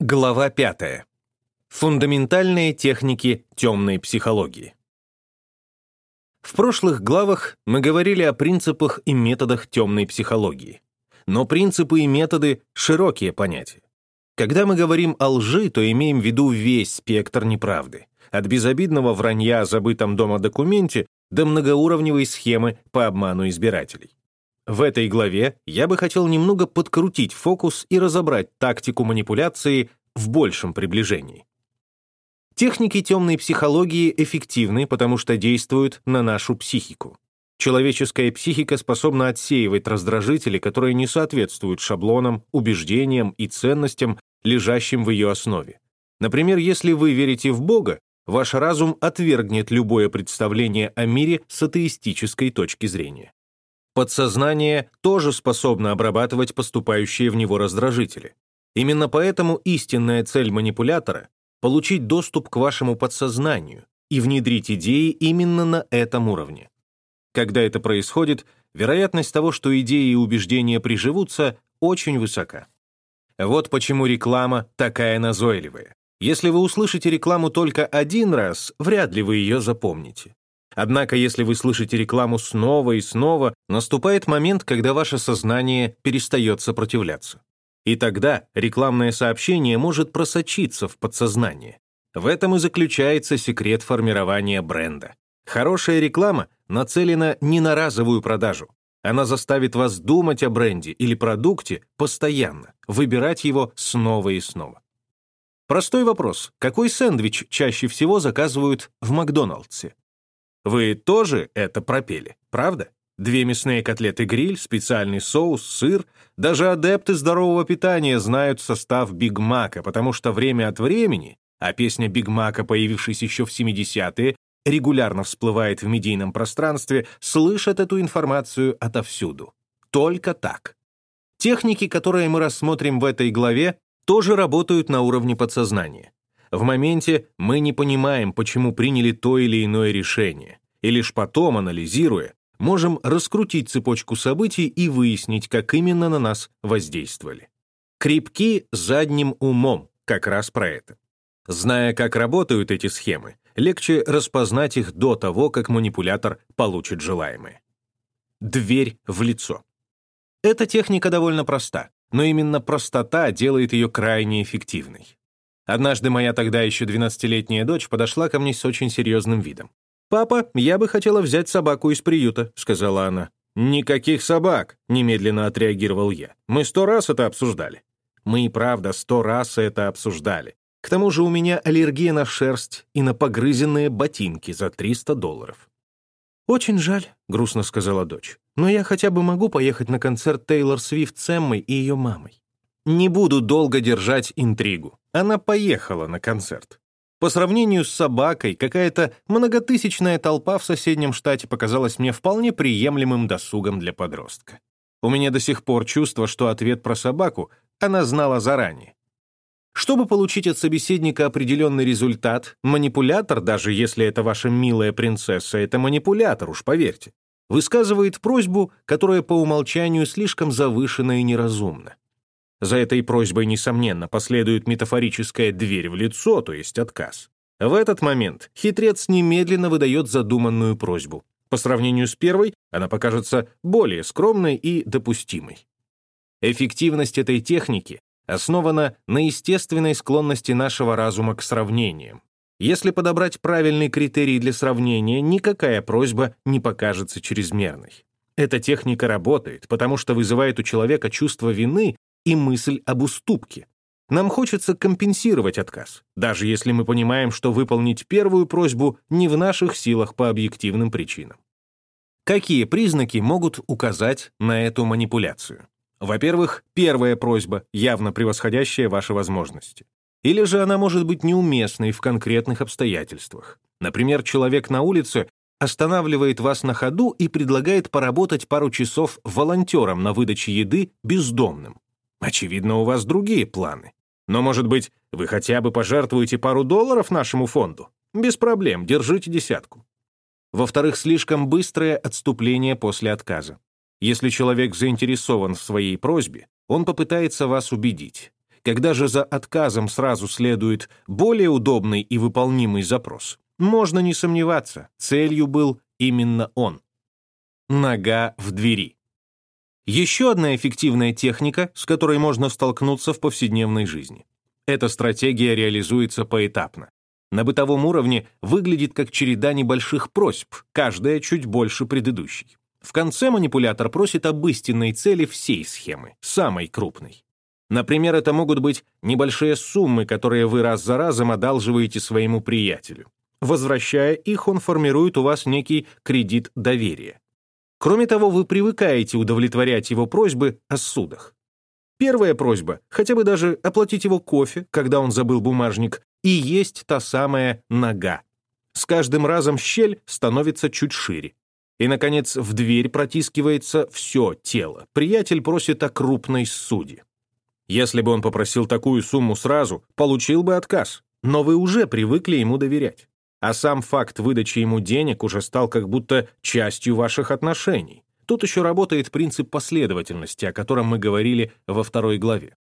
Глава 5. Фундаментальные техники темной психологии. В прошлых главах мы говорили о принципах и методах темной психологии. Но принципы и методы — широкие понятия. Когда мы говорим о лжи, то имеем в виду весь спектр неправды, от безобидного вранья о забытом дома документе до многоуровневой схемы по обману избирателей. В этой главе я бы хотел немного подкрутить фокус и разобрать тактику манипуляции в большем приближении. Техники темной психологии эффективны, потому что действуют на нашу психику. Человеческая психика способна отсеивать раздражители, которые не соответствуют шаблонам, убеждениям и ценностям, лежащим в ее основе. Например, если вы верите в Бога, ваш разум отвергнет любое представление о мире с атеистической точки зрения. Подсознание тоже способно обрабатывать поступающие в него раздражители. Именно поэтому истинная цель манипулятора — получить доступ к вашему подсознанию и внедрить идеи именно на этом уровне. Когда это происходит, вероятность того, что идеи и убеждения приживутся, очень высока. Вот почему реклама такая назойливая. Если вы услышите рекламу только один раз, вряд ли вы ее запомните. Однако, если вы слышите рекламу снова и снова, наступает момент, когда ваше сознание перестает сопротивляться. И тогда рекламное сообщение может просочиться в подсознание. В этом и заключается секрет формирования бренда. Хорошая реклама нацелена не на разовую продажу. Она заставит вас думать о бренде или продукте постоянно, выбирать его снова и снова. Простой вопрос. Какой сэндвич чаще всего заказывают в Макдоналдсе? Вы тоже это пропели, правда? Две мясные котлеты гриль, специальный соус, сыр. Даже адепты здорового питания знают состав Биг Мака, потому что время от времени, а песня Биг Мака, появившаяся еще в 70-е, регулярно всплывает в медийном пространстве, слышат эту информацию отовсюду. Только так. Техники, которые мы рассмотрим в этой главе, тоже работают на уровне подсознания. В моменте мы не понимаем, почему приняли то или иное решение, и лишь потом, анализируя, можем раскрутить цепочку событий и выяснить, как именно на нас воздействовали. Крепки задним умом, как раз про это. Зная, как работают эти схемы, легче распознать их до того, как манипулятор получит желаемое. Дверь в лицо. Эта техника довольно проста, но именно простота делает ее крайне эффективной. Однажды моя тогда еще 12-летняя дочь подошла ко мне с очень серьезным видом. «Папа, я бы хотела взять собаку из приюта», — сказала она. «Никаких собак», — немедленно отреагировал я. «Мы сто раз это обсуждали». Мы и правда сто раз это обсуждали. К тому же у меня аллергия на шерсть и на погрызенные ботинки за 300 долларов. «Очень жаль», — грустно сказала дочь. «Но я хотя бы могу поехать на концерт Тейлор Свифт с Эммой и ее мамой». Не буду долго держать интригу. Она поехала на концерт. По сравнению с собакой, какая-то многотысячная толпа в соседнем штате показалась мне вполне приемлемым досугом для подростка. У меня до сих пор чувство, что ответ про собаку она знала заранее. Чтобы получить от собеседника определенный результат, манипулятор, даже если это ваша милая принцесса, это манипулятор, уж поверьте, высказывает просьбу, которая по умолчанию слишком завышена и неразумна. За этой просьбой, несомненно, последует метафорическая дверь в лицо, то есть отказ. В этот момент хитрец немедленно выдает задуманную просьбу. По сравнению с первой, она покажется более скромной и допустимой. Эффективность этой техники основана на естественной склонности нашего разума к сравнениям. Если подобрать правильный критерий для сравнения, никакая просьба не покажется чрезмерной. Эта техника работает, потому что вызывает у человека чувство вины и мысль об уступке. Нам хочется компенсировать отказ, даже если мы понимаем, что выполнить первую просьбу не в наших силах по объективным причинам. Какие признаки могут указать на эту манипуляцию? Во-первых, первая просьба, явно превосходящая ваши возможности. Или же она может быть неуместной в конкретных обстоятельствах. Например, человек на улице останавливает вас на ходу и предлагает поработать пару часов волонтером на выдаче еды бездомным. Очевидно, у вас другие планы. Но, может быть, вы хотя бы пожертвуете пару долларов нашему фонду? Без проблем, держите десятку. Во-вторых, слишком быстрое отступление после отказа. Если человек заинтересован в своей просьбе, он попытается вас убедить. Когда же за отказом сразу следует более удобный и выполнимый запрос, можно не сомневаться, целью был именно он. Нога в двери. Еще одна эффективная техника, с которой можно столкнуться в повседневной жизни. Эта стратегия реализуется поэтапно. На бытовом уровне выглядит как череда небольших просьб, каждая чуть больше предыдущей. В конце манипулятор просит об истинной цели всей схемы, самой крупной. Например, это могут быть небольшие суммы, которые вы раз за разом одалживаете своему приятелю. Возвращая их, он формирует у вас некий кредит доверия. Кроме того, вы привыкаете удовлетворять его просьбы о судах. Первая просьба — хотя бы даже оплатить его кофе, когда он забыл бумажник, и есть та самая нога. С каждым разом щель становится чуть шире. И, наконец, в дверь протискивается все тело. Приятель просит о крупной суде. Если бы он попросил такую сумму сразу, получил бы отказ. Но вы уже привыкли ему доверять. А сам факт выдачи ему денег уже стал как будто частью ваших отношений. Тут еще работает принцип последовательности, о котором мы говорили во второй главе.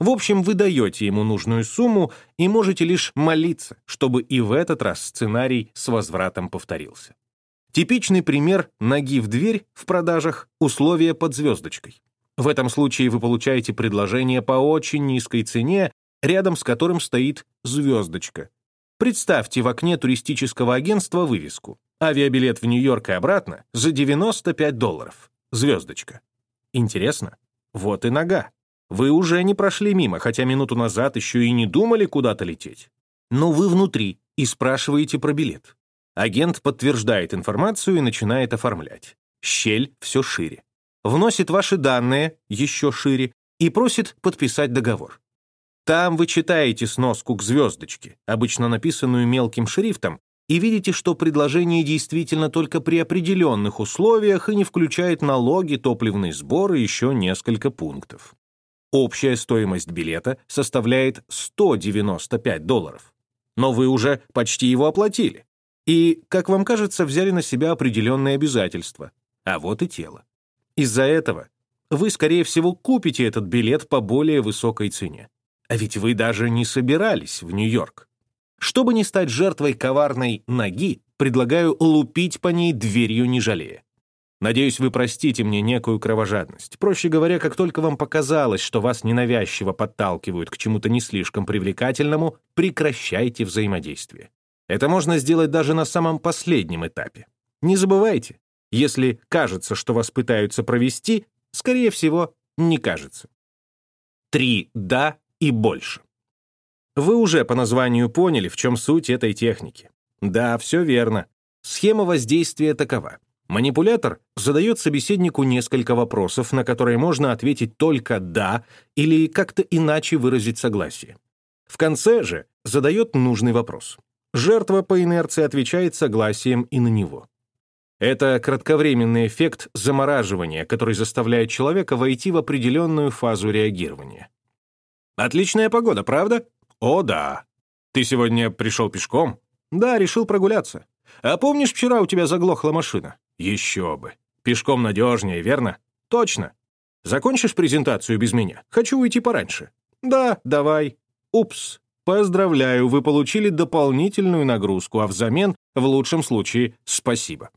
В общем, вы даете ему нужную сумму и можете лишь молиться, чтобы и в этот раз сценарий с возвратом повторился. Типичный пример ноги в дверь в продажах — условия под звездочкой. В этом случае вы получаете предложение по очень низкой цене, рядом с которым стоит звездочка. Представьте в окне туристического агентства вывеску «Авиабилет в Нью-Йорк и обратно за 95 долларов». Звездочка. Интересно? Вот и нога. Вы уже не прошли мимо, хотя минуту назад еще и не думали куда-то лететь. Но вы внутри и спрашиваете про билет. Агент подтверждает информацию и начинает оформлять. Щель все шире. Вносит ваши данные еще шире и просит подписать договор. Там вы читаете сноску к звездочке, обычно написанную мелким шрифтом, и видите, что предложение действительно только при определенных условиях и не включает налоги, топливный сбор и еще несколько пунктов. Общая стоимость билета составляет 195 долларов. Но вы уже почти его оплатили. И, как вам кажется, взяли на себя определенные обязательства. А вот и тело. Из-за этого вы, скорее всего, купите этот билет по более высокой цене. А ведь вы даже не собирались в Нью-Йорк. Чтобы не стать жертвой коварной ноги, предлагаю лупить по ней дверью не жалея. Надеюсь, вы простите мне некую кровожадность. Проще говоря, как только вам показалось, что вас ненавязчиво подталкивают к чему-то не слишком привлекательному, прекращайте взаимодействие. Это можно сделать даже на самом последнем этапе. Не забывайте, если кажется, что вас пытаются провести, скорее всего, не кажется. Три «да» и больше. Вы уже по названию поняли, в чем суть этой техники. Да, все верно. Схема воздействия такова. Манипулятор задает собеседнику несколько вопросов, на которые можно ответить только «да» или как-то иначе выразить согласие. В конце же задает нужный вопрос. Жертва по инерции отвечает согласием и на него. Это кратковременный эффект замораживания, который заставляет человека войти в определенную фазу реагирования. «Отличная погода, правда?» «О, да». «Ты сегодня пришел пешком?» «Да, решил прогуляться». «А помнишь, вчера у тебя заглохла машина?» Еще бы. Пешком надежнее, верно? Точно. Закончишь презентацию без меня? Хочу уйти пораньше. Да, давай. Упс. Поздравляю, вы получили дополнительную нагрузку, а взамен, в лучшем случае, спасибо.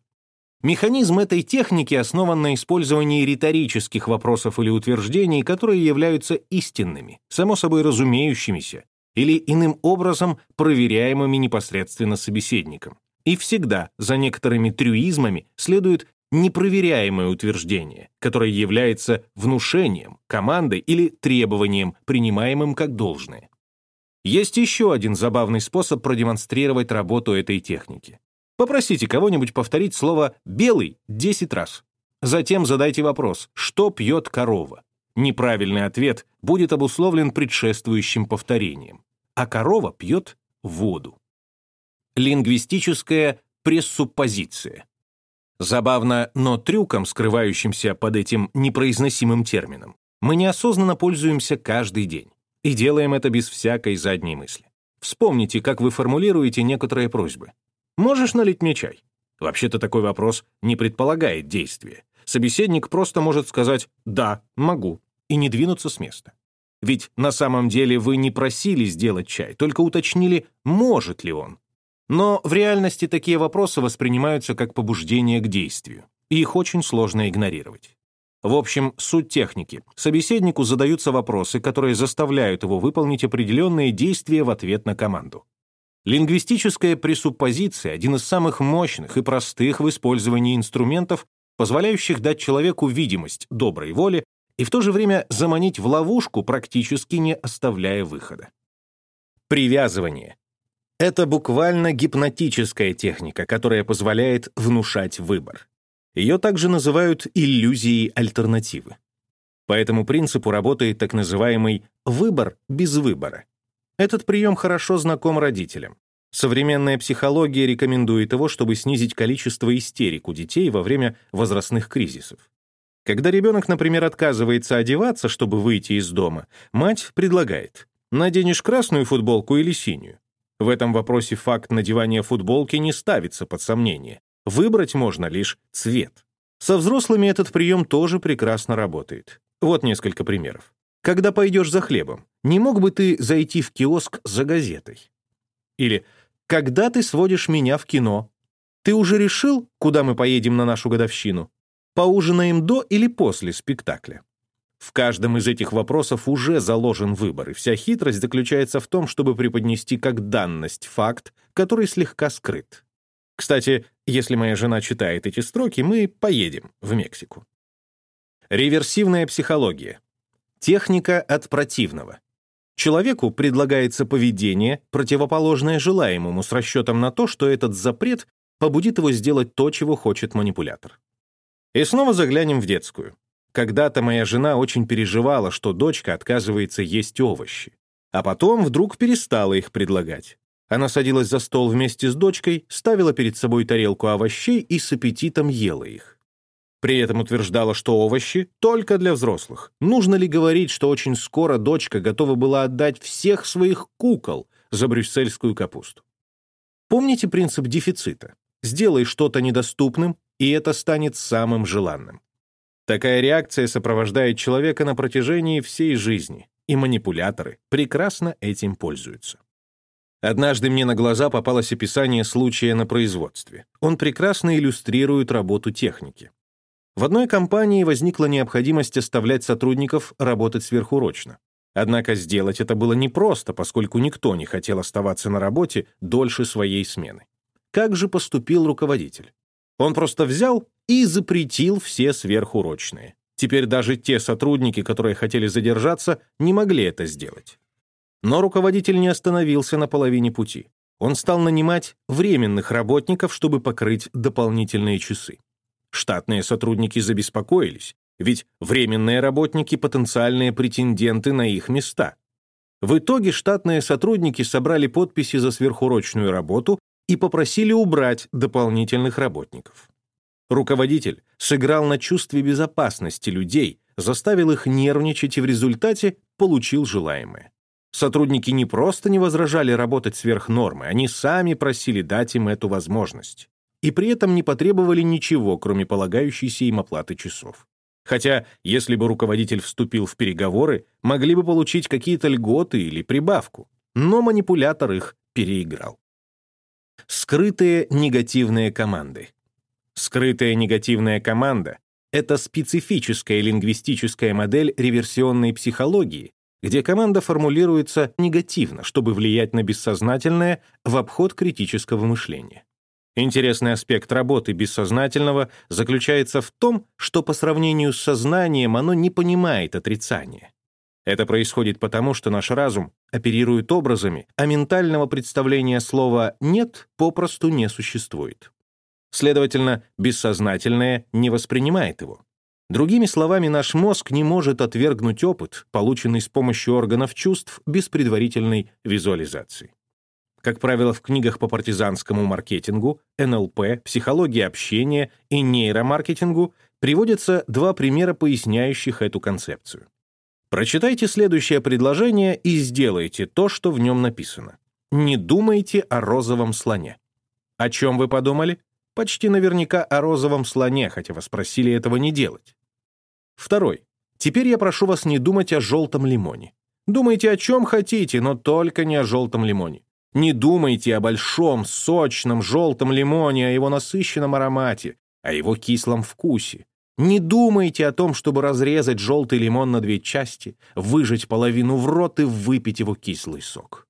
Механизм этой техники основан на использовании риторических вопросов или утверждений, которые являются истинными, само собой разумеющимися, или иным образом проверяемыми непосредственно собеседником. И всегда за некоторыми трюизмами следует непроверяемое утверждение, которое является внушением, командой или требованием, принимаемым как должное. Есть еще один забавный способ продемонстрировать работу этой техники. Попросите кого-нибудь повторить слово «белый» 10 раз. Затем задайте вопрос «Что пьет корова?». Неправильный ответ будет обусловлен предшествующим повторением. А корова пьет воду. Лингвистическая прессуппозиция. Забавно, но трюком, скрывающимся под этим непроизносимым термином, мы неосознанно пользуемся каждый день. И делаем это без всякой задней мысли. Вспомните, как вы формулируете некоторые просьбы. «Можешь налить мне чай?» Вообще-то такой вопрос не предполагает действия. Собеседник просто может сказать «да, могу» и не двинуться с места. Ведь на самом деле вы не просили сделать чай, только уточнили, может ли он. Но в реальности такие вопросы воспринимаются как побуждение к действию, и их очень сложно игнорировать. В общем, суть техники. Собеседнику задаются вопросы, которые заставляют его выполнить определенные действия в ответ на команду. Лингвистическая пресуппозиция – один из самых мощных и простых в использовании инструментов, позволяющих дать человеку видимость доброй воли и в то же время заманить в ловушку, практически не оставляя выхода. Привязывание. Это буквально гипнотическая техника, которая позволяет внушать выбор. Ее также называют иллюзией альтернативы. По этому принципу работает так называемый «выбор без выбора». Этот прием хорошо знаком родителям. Современная психология рекомендует его, чтобы снизить количество истерик у детей во время возрастных кризисов. Когда ребенок, например, отказывается одеваться, чтобы выйти из дома, мать предлагает «наденешь красную футболку или синюю?». В этом вопросе факт надевания футболки не ставится под сомнение. Выбрать можно лишь цвет. Со взрослыми этот прием тоже прекрасно работает. Вот несколько примеров. Когда пойдешь за хлебом, не мог бы ты зайти в киоск за газетой? Или «Когда ты сводишь меня в кино? Ты уже решил, куда мы поедем на нашу годовщину? Поужинаем до или после спектакля?» В каждом из этих вопросов уже заложен выбор, и вся хитрость заключается в том, чтобы преподнести как данность факт, который слегка скрыт. Кстати, если моя жена читает эти строки, мы поедем в Мексику. Реверсивная психология. Техника от противного. Человеку предлагается поведение, противоположное желаемому, с расчетом на то, что этот запрет побудит его сделать то, чего хочет манипулятор. И снова заглянем в детскую. Когда-то моя жена очень переживала, что дочка отказывается есть овощи. А потом вдруг перестала их предлагать. Она садилась за стол вместе с дочкой, ставила перед собой тарелку овощей и с аппетитом ела их. При этом утверждала, что овощи только для взрослых. Нужно ли говорить, что очень скоро дочка готова была отдать всех своих кукол за брюссельскую капусту? Помните принцип дефицита? Сделай что-то недоступным, и это станет самым желанным. Такая реакция сопровождает человека на протяжении всей жизни, и манипуляторы прекрасно этим пользуются. Однажды мне на глаза попалось описание случая на производстве. Он прекрасно иллюстрирует работу техники. В одной компании возникла необходимость оставлять сотрудников работать сверхурочно. Однако сделать это было непросто, поскольку никто не хотел оставаться на работе дольше своей смены. Как же поступил руководитель? Он просто взял и запретил все сверхурочные. Теперь даже те сотрудники, которые хотели задержаться, не могли это сделать. Но руководитель не остановился на половине пути. Он стал нанимать временных работников, чтобы покрыть дополнительные часы. Штатные сотрудники забеспокоились, ведь временные работники — потенциальные претенденты на их места. В итоге штатные сотрудники собрали подписи за сверхурочную работу и попросили убрать дополнительных работников. Руководитель сыграл на чувстве безопасности людей, заставил их нервничать и в результате получил желаемое. Сотрудники не просто не возражали работать сверх нормы, они сами просили дать им эту возможность и при этом не потребовали ничего, кроме полагающейся им оплаты часов. Хотя, если бы руководитель вступил в переговоры, могли бы получить какие-то льготы или прибавку, но манипулятор их переиграл. Скрытые негативные команды. Скрытая негативная команда — это специфическая лингвистическая модель реверсионной психологии, где команда формулируется негативно, чтобы влиять на бессознательное в обход критического мышления. Интересный аспект работы бессознательного заключается в том, что по сравнению с сознанием оно не понимает отрицания. Это происходит потому, что наш разум оперирует образами, а ментального представления слова «нет» попросту не существует. Следовательно, бессознательное не воспринимает его. Другими словами, наш мозг не может отвергнуть опыт, полученный с помощью органов чувств без предварительной визуализации. Как правило, в книгах по партизанскому маркетингу, НЛП, психологии общения и нейромаркетингу приводятся два примера, поясняющих эту концепцию. Прочитайте следующее предложение и сделайте то, что в нем написано. Не думайте о розовом слоне. О чем вы подумали? Почти наверняка о розовом слоне, хотя вас просили этого не делать. Второй. Теперь я прошу вас не думать о желтом лимоне. Думайте о чем хотите, но только не о желтом лимоне. Не думайте о большом, сочном, желтом лимоне, о его насыщенном аромате, о его кислом вкусе. Не думайте о том, чтобы разрезать желтый лимон на две части, выжать половину в рот и выпить его кислый сок.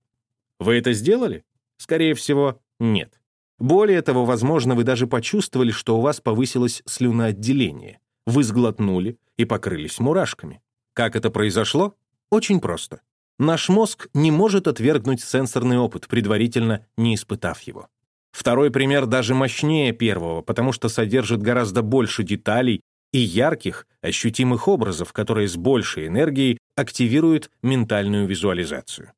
Вы это сделали? Скорее всего, нет. Более того, возможно, вы даже почувствовали, что у вас повысилось слюноотделение. Вы сглотнули и покрылись мурашками. Как это произошло? Очень просто. Наш мозг не может отвергнуть сенсорный опыт, предварительно не испытав его. Второй пример даже мощнее первого, потому что содержит гораздо больше деталей и ярких, ощутимых образов, которые с большей энергией активируют ментальную визуализацию.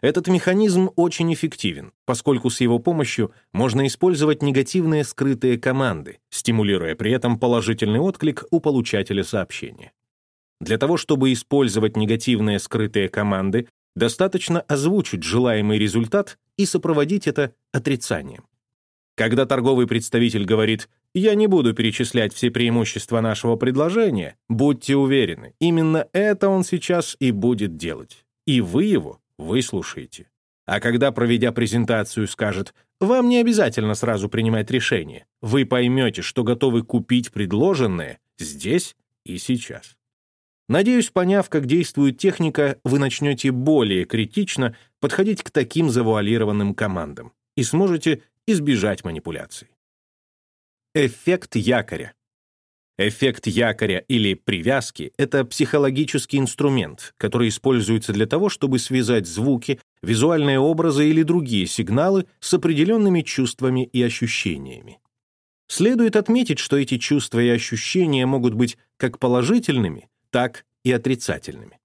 Этот механизм очень эффективен, поскольку с его помощью можно использовать негативные скрытые команды, стимулируя при этом положительный отклик у получателя сообщения. Для того, чтобы использовать негативные скрытые команды, достаточно озвучить желаемый результат и сопроводить это отрицанием. Когда торговый представитель говорит «я не буду перечислять все преимущества нашего предложения», будьте уверены, именно это он сейчас и будет делать. И вы его выслушаете. А когда, проведя презентацию, скажет «вам не обязательно сразу принимать решение», вы поймете, что готовы купить предложенное здесь и сейчас. Надеюсь, поняв, как действует техника, вы начнете более критично подходить к таким завуалированным командам и сможете избежать манипуляций. Эффект якоря. Эффект якоря или привязки — это психологический инструмент, который используется для того, чтобы связать звуки, визуальные образы или другие сигналы с определенными чувствами и ощущениями. Следует отметить, что эти чувства и ощущения могут быть как положительными, так и отрицательными.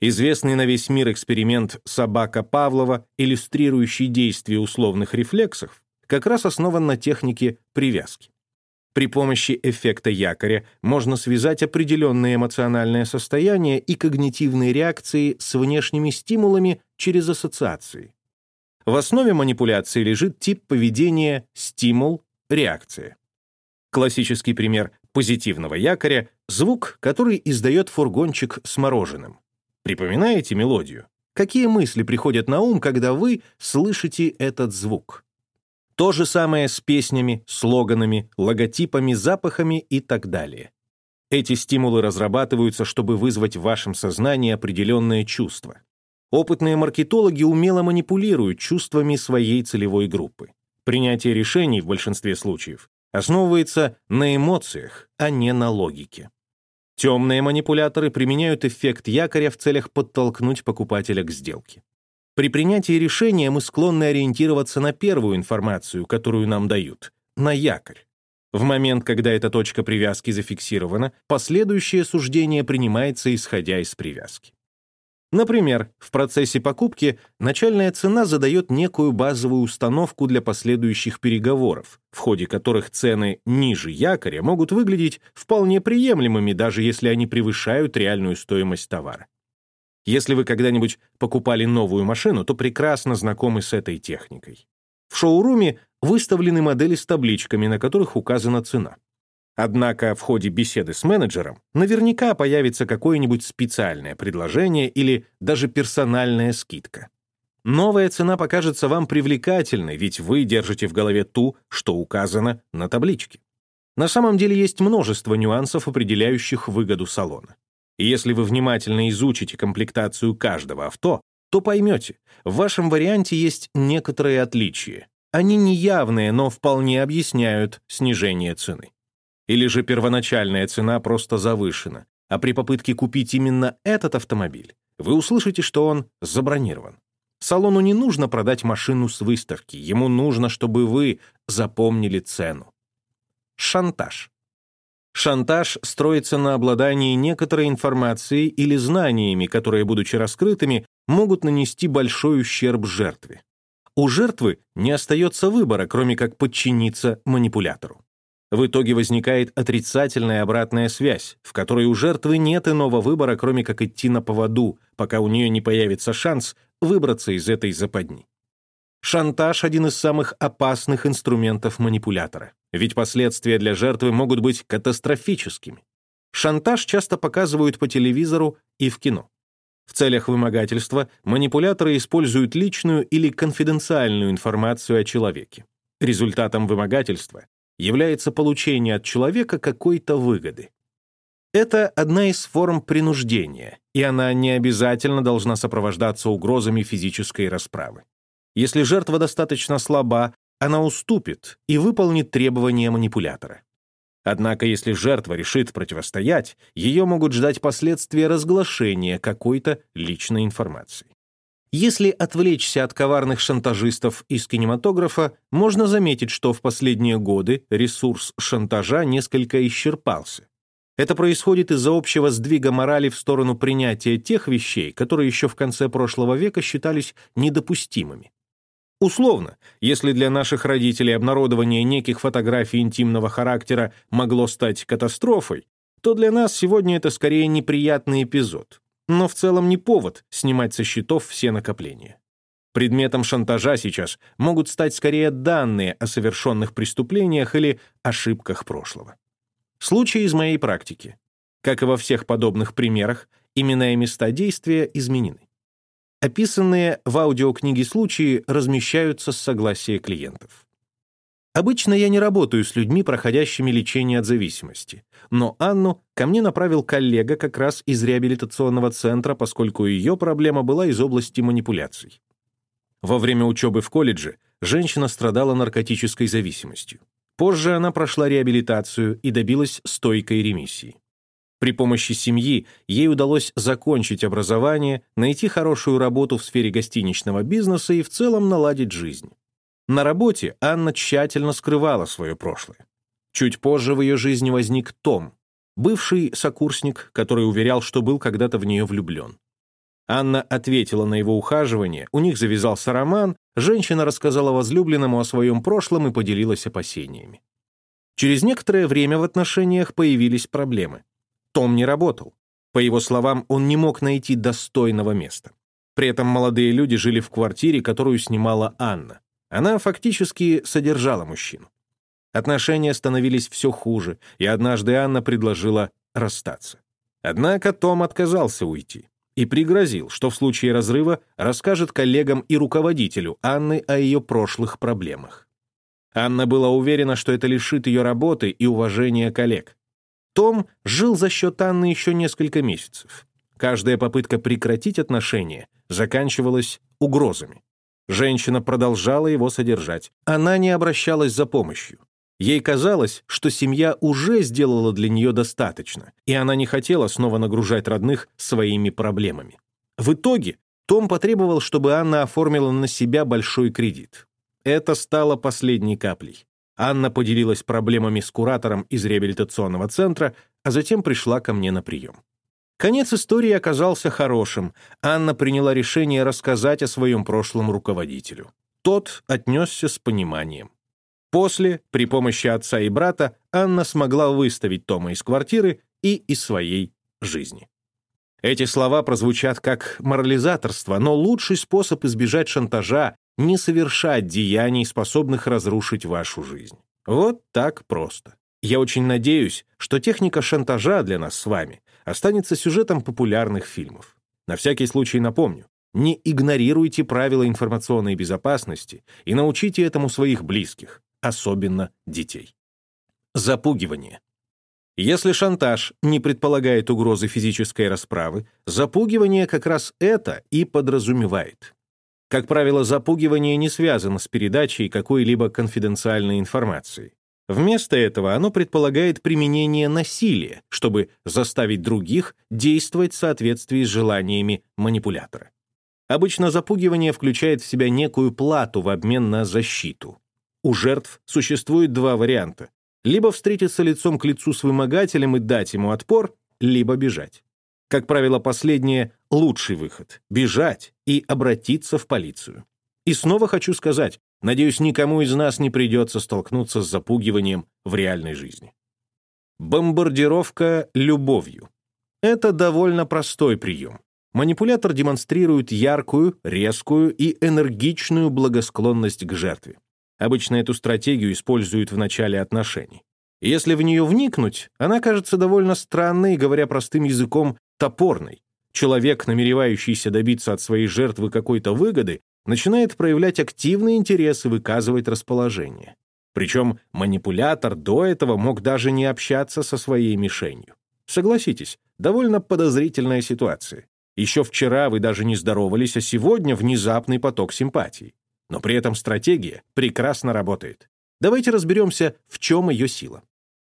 Известный на весь мир эксперимент «Собака Павлова», иллюстрирующий действие условных рефлексов, как раз основан на технике привязки. При помощи эффекта якоря можно связать определенное эмоциональное состояние и когнитивные реакции с внешними стимулами через ассоциации. В основе манипуляции лежит тип поведения стимул-реакция. Классический пример позитивного якоря — звук, который издает фургончик с мороженым. Припоминаете мелодию? Какие мысли приходят на ум, когда вы слышите этот звук? То же самое с песнями, слоганами, логотипами, запахами и так далее. Эти стимулы разрабатываются, чтобы вызвать в вашем сознании определенные чувства. Опытные маркетологи умело манипулируют чувствами своей целевой группы. Принятие решений в большинстве случаев основывается на эмоциях, а не на логике. Темные манипуляторы применяют эффект якоря в целях подтолкнуть покупателя к сделке. При принятии решения мы склонны ориентироваться на первую информацию, которую нам дают, на якорь. В момент, когда эта точка привязки зафиксирована, последующее суждение принимается исходя из привязки. Например, в процессе покупки начальная цена задает некую базовую установку для последующих переговоров, в ходе которых цены ниже якоря могут выглядеть вполне приемлемыми, даже если они превышают реальную стоимость товара. Если вы когда-нибудь покупали новую машину, то прекрасно знакомы с этой техникой. В шоуруме выставлены модели с табличками, на которых указана цена. Однако в ходе беседы с менеджером наверняка появится какое-нибудь специальное предложение или даже персональная скидка. Новая цена покажется вам привлекательной, ведь вы держите в голове ту, что указано на табличке. На самом деле есть множество нюансов, определяющих выгоду салона. И если вы внимательно изучите комплектацию каждого авто, то поймете, в вашем варианте есть некоторые отличия. Они неявные, но вполне объясняют снижение цены. Или же первоначальная цена просто завышена, а при попытке купить именно этот автомобиль вы услышите, что он забронирован. Салону не нужно продать машину с выставки, ему нужно, чтобы вы запомнили цену. Шантаж. Шантаж строится на обладании некоторой информацией или знаниями, которые, будучи раскрытыми, могут нанести большой ущерб жертве. У жертвы не остается выбора, кроме как подчиниться манипулятору. В итоге возникает отрицательная обратная связь, в которой у жертвы нет иного выбора, кроме как идти на поводу, пока у нее не появится шанс выбраться из этой западни. Шантаж — один из самых опасных инструментов манипулятора, ведь последствия для жертвы могут быть катастрофическими. Шантаж часто показывают по телевизору и в кино. В целях вымогательства манипуляторы используют личную или конфиденциальную информацию о человеке. Результатом вымогательства является получение от человека какой-то выгоды. Это одна из форм принуждения, и она не обязательно должна сопровождаться угрозами физической расправы. Если жертва достаточно слаба, она уступит и выполнит требования манипулятора. Однако, если жертва решит противостоять, ее могут ждать последствия разглашения какой-то личной информации. Если отвлечься от коварных шантажистов из кинематографа, можно заметить, что в последние годы ресурс шантажа несколько исчерпался. Это происходит из-за общего сдвига морали в сторону принятия тех вещей, которые еще в конце прошлого века считались недопустимыми. Условно, если для наших родителей обнародование неких фотографий интимного характера могло стать катастрофой, то для нас сегодня это скорее неприятный эпизод, но в целом не повод снимать со счетов все накопления. Предметом шантажа сейчас могут стать скорее данные о совершенных преступлениях или ошибках прошлого. Случай из моей практики. Как и во всех подобных примерах, имена и места действия изменены. Описанные в аудиокниге случаи размещаются с согласия клиентов. Обычно я не работаю с людьми, проходящими лечение от зависимости, но Анну ко мне направил коллега как раз из реабилитационного центра, поскольку ее проблема была из области манипуляций. Во время учебы в колледже женщина страдала наркотической зависимостью. Позже она прошла реабилитацию и добилась стойкой ремиссии. При помощи семьи ей удалось закончить образование, найти хорошую работу в сфере гостиничного бизнеса и в целом наладить жизнь. На работе Анна тщательно скрывала свое прошлое. Чуть позже в ее жизни возник Том, бывший сокурсник, который уверял, что был когда-то в нее влюблен. Анна ответила на его ухаживание, у них завязался роман, женщина рассказала возлюбленному о своем прошлом и поделилась опасениями. Через некоторое время в отношениях появились проблемы. Том не работал. По его словам, он не мог найти достойного места. При этом молодые люди жили в квартире, которую снимала Анна. Она фактически содержала мужчину. Отношения становились все хуже, и однажды Анна предложила расстаться. Однако Том отказался уйти и пригрозил, что в случае разрыва расскажет коллегам и руководителю Анны о ее прошлых проблемах. Анна была уверена, что это лишит ее работы и уважения коллег. Том жил за счет Анны еще несколько месяцев. Каждая попытка прекратить отношения заканчивалась угрозами. Женщина продолжала его содержать. Она не обращалась за помощью. Ей казалось, что семья уже сделала для нее достаточно, и она не хотела снова нагружать родных своими проблемами. В итоге том потребовал, чтобы Анна оформила на себя большой кредит. Это стало последней каплей. Анна поделилась проблемами с куратором из реабилитационного центра, а затем пришла ко мне на прием. Конец истории оказался хорошим. Анна приняла решение рассказать о своем прошлом руководителю. Тот отнесся с пониманием. После, при помощи отца и брата, Анна смогла выставить Тома из квартиры и из своей жизни. Эти слова прозвучат как морализаторство, но лучший способ избежать шантажа не совершать деяний, способных разрушить вашу жизнь. Вот так просто. Я очень надеюсь, что техника шантажа для нас с вами останется сюжетом популярных фильмов. На всякий случай напомню, не игнорируйте правила информационной безопасности и научите этому своих близких, особенно детей. Запугивание. Если шантаж не предполагает угрозы физической расправы, запугивание как раз это и подразумевает. Как правило, запугивание не связано с передачей какой-либо конфиденциальной информации. Вместо этого оно предполагает применение насилия, чтобы заставить других действовать в соответствии с желаниями манипулятора. Обычно запугивание включает в себя некую плату в обмен на защиту. У жертв существует два варианта. Либо встретиться лицом к лицу с вымогателем и дать ему отпор, либо бежать. Как правило, последнее — лучший выход — бежать и обратиться в полицию. И снова хочу сказать, надеюсь, никому из нас не придется столкнуться с запугиванием в реальной жизни. Бомбардировка любовью. Это довольно простой прием. Манипулятор демонстрирует яркую, резкую и энергичную благосклонность к жертве. Обычно эту стратегию используют в начале отношений. Если в нее вникнуть, она кажется довольно странной, говоря простым языком, топорной. Человек, намеревающийся добиться от своей жертвы какой-то выгоды, начинает проявлять активный интерес и выказывать расположение. Причем манипулятор до этого мог даже не общаться со своей мишенью. Согласитесь, довольно подозрительная ситуация. Еще вчера вы даже не здоровались, а сегодня внезапный поток симпатий. Но при этом стратегия прекрасно работает. Давайте разберемся, в чем ее сила.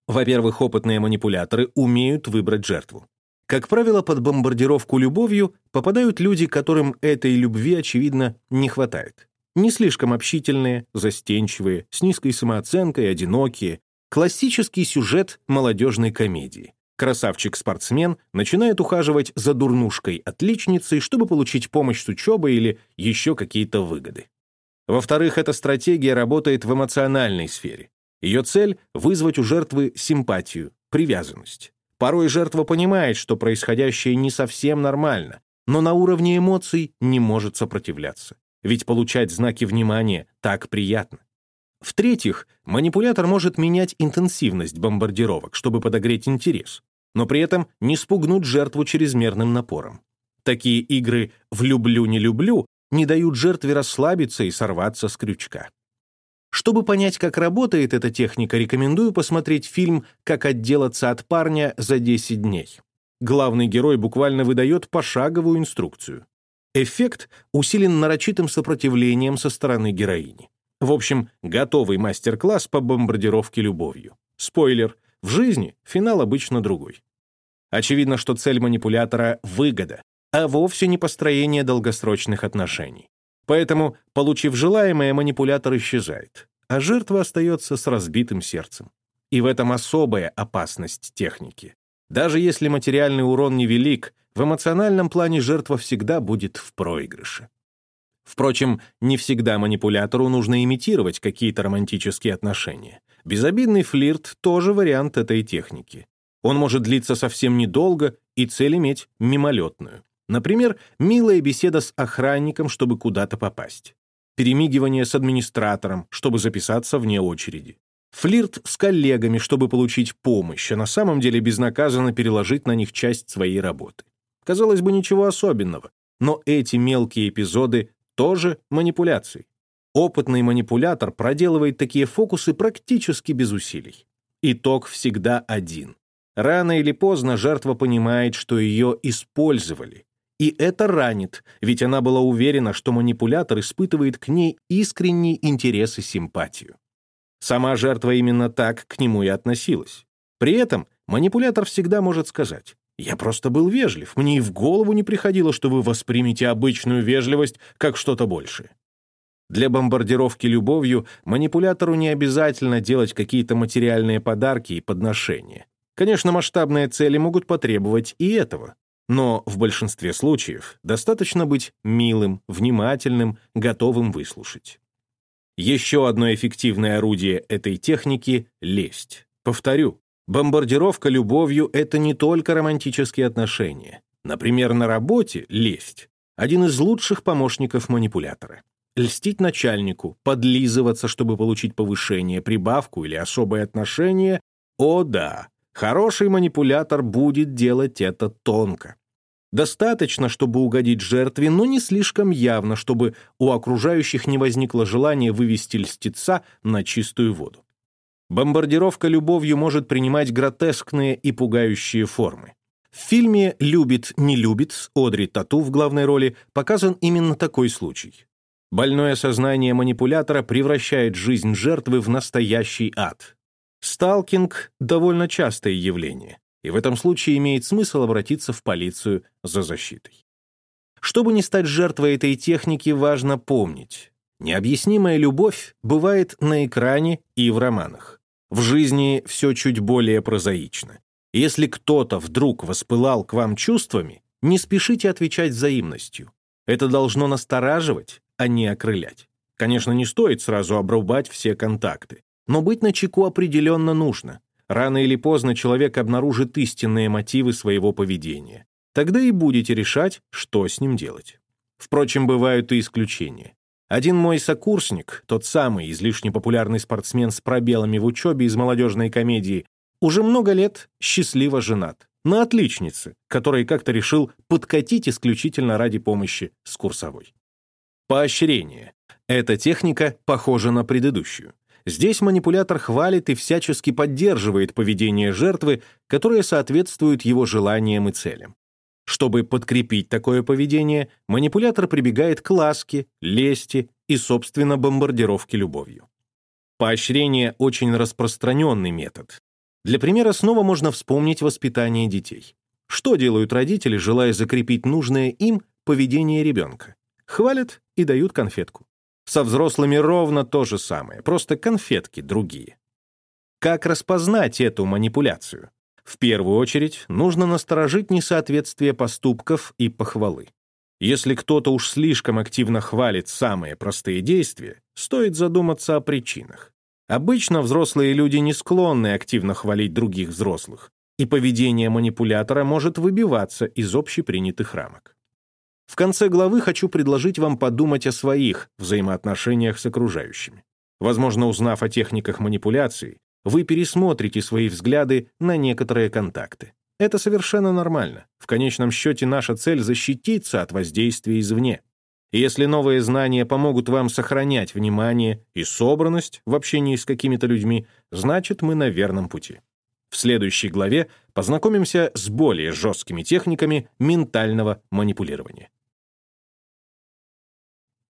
Во-первых, опытные манипуляторы умеют выбрать жертву. Как правило, под бомбардировку любовью попадают люди, которым этой любви, очевидно, не хватает. Не слишком общительные, застенчивые, с низкой самооценкой, одинокие. Классический сюжет молодежной комедии. Красавчик-спортсмен начинает ухаживать за дурнушкой-отличницей, чтобы получить помощь с учебой или еще какие-то выгоды. Во-вторых, эта стратегия работает в эмоциональной сфере. Ее цель — вызвать у жертвы симпатию, привязанность. Порой жертва понимает, что происходящее не совсем нормально, но на уровне эмоций не может сопротивляться. Ведь получать знаки внимания так приятно. В-третьих, манипулятор может менять интенсивность бомбардировок, чтобы подогреть интерес, но при этом не спугнуть жертву чрезмерным напором. Такие игры «влюблю-не люблю» не дают жертве расслабиться и сорваться с крючка. Чтобы понять, как работает эта техника, рекомендую посмотреть фильм «Как отделаться от парня за 10 дней». Главный герой буквально выдает пошаговую инструкцию. Эффект усилен нарочитым сопротивлением со стороны героини. В общем, готовый мастер-класс по бомбардировке любовью. Спойлер, в жизни финал обычно другой. Очевидно, что цель манипулятора — выгода, а вовсе не построение долгосрочных отношений. Поэтому, получив желаемое, манипулятор исчезает, а жертва остается с разбитым сердцем. И в этом особая опасность техники. Даже если материальный урон невелик, в эмоциональном плане жертва всегда будет в проигрыше. Впрочем, не всегда манипулятору нужно имитировать какие-то романтические отношения. Безобидный флирт — тоже вариант этой техники. Он может длиться совсем недолго и цель иметь мимолетную. Например, милая беседа с охранником, чтобы куда-то попасть. Перемигивание с администратором, чтобы записаться вне очереди. Флирт с коллегами, чтобы получить помощь, а на самом деле безнаказанно переложить на них часть своей работы. Казалось бы, ничего особенного, но эти мелкие эпизоды тоже манипуляции. Опытный манипулятор проделывает такие фокусы практически без усилий. Итог всегда один. Рано или поздно жертва понимает, что ее использовали, и это ранит, ведь она была уверена, что манипулятор испытывает к ней искренний интерес и симпатию. Сама жертва именно так к нему и относилась. При этом манипулятор всегда может сказать, «Я просто был вежлив, мне и в голову не приходило, что вы воспримете обычную вежливость как что-то большее». Для бомбардировки любовью манипулятору не обязательно делать какие-то материальные подарки и подношения. Конечно, масштабные цели могут потребовать и этого. Но в большинстве случаев достаточно быть милым, внимательным, готовым выслушать. Еще одно эффективное орудие этой техники — лесть. Повторю, бомбардировка любовью — это не только романтические отношения. Например, на работе — лесть — один из лучших помощников манипулятора. Льстить начальнику, подлизываться, чтобы получить повышение, прибавку или особое отношение — о да, хороший манипулятор будет делать это тонко. Достаточно, чтобы угодить жертве, но не слишком явно, чтобы у окружающих не возникло желания вывести льстеца на чистую воду. Бомбардировка любовью может принимать гротескные и пугающие формы. В фильме «Любит, не любит» с Одри Тату в главной роли показан именно такой случай. Больное сознание манипулятора превращает жизнь жертвы в настоящий ад. Сталкинг — довольно частое явление и в этом случае имеет смысл обратиться в полицию за защитой. Чтобы не стать жертвой этой техники, важно помнить. Необъяснимая любовь бывает на экране и в романах. В жизни все чуть более прозаично. Если кто-то вдруг воспылал к вам чувствами, не спешите отвечать взаимностью. Это должно настораживать, а не окрылять. Конечно, не стоит сразу обрубать все контакты, но быть начеку определенно нужно. Рано или поздно человек обнаружит истинные мотивы своего поведения. Тогда и будете решать, что с ним делать. Впрочем, бывают и исключения. Один мой сокурсник, тот самый излишне популярный спортсмен с пробелами в учебе из молодежной комедии, уже много лет счастливо женат. на отличнице, который как-то решил подкатить исключительно ради помощи с курсовой. Поощрение. Эта техника похожа на предыдущую. Здесь манипулятор хвалит и всячески поддерживает поведение жертвы, которое соответствует его желаниям и целям. Чтобы подкрепить такое поведение, манипулятор прибегает к ласке, лести и, собственно, бомбардировке любовью. Поощрение — очень распространенный метод. Для примера снова можно вспомнить воспитание детей. Что делают родители, желая закрепить нужное им поведение ребенка? Хвалят и дают конфетку. Со взрослыми ровно то же самое, просто конфетки другие. Как распознать эту манипуляцию? В первую очередь нужно насторожить несоответствие поступков и похвалы. Если кто-то уж слишком активно хвалит самые простые действия, стоит задуматься о причинах. Обычно взрослые люди не склонны активно хвалить других взрослых, и поведение манипулятора может выбиваться из общепринятых рамок. В конце главы хочу предложить вам подумать о своих взаимоотношениях с окружающими. Возможно, узнав о техниках манипуляции, вы пересмотрите свои взгляды на некоторые контакты. Это совершенно нормально. В конечном счете наша цель — защититься от воздействия извне. И если новые знания помогут вам сохранять внимание и собранность в общении с какими-то людьми, значит, мы на верном пути. В следующей главе познакомимся с более жесткими техниками ментального манипулирования.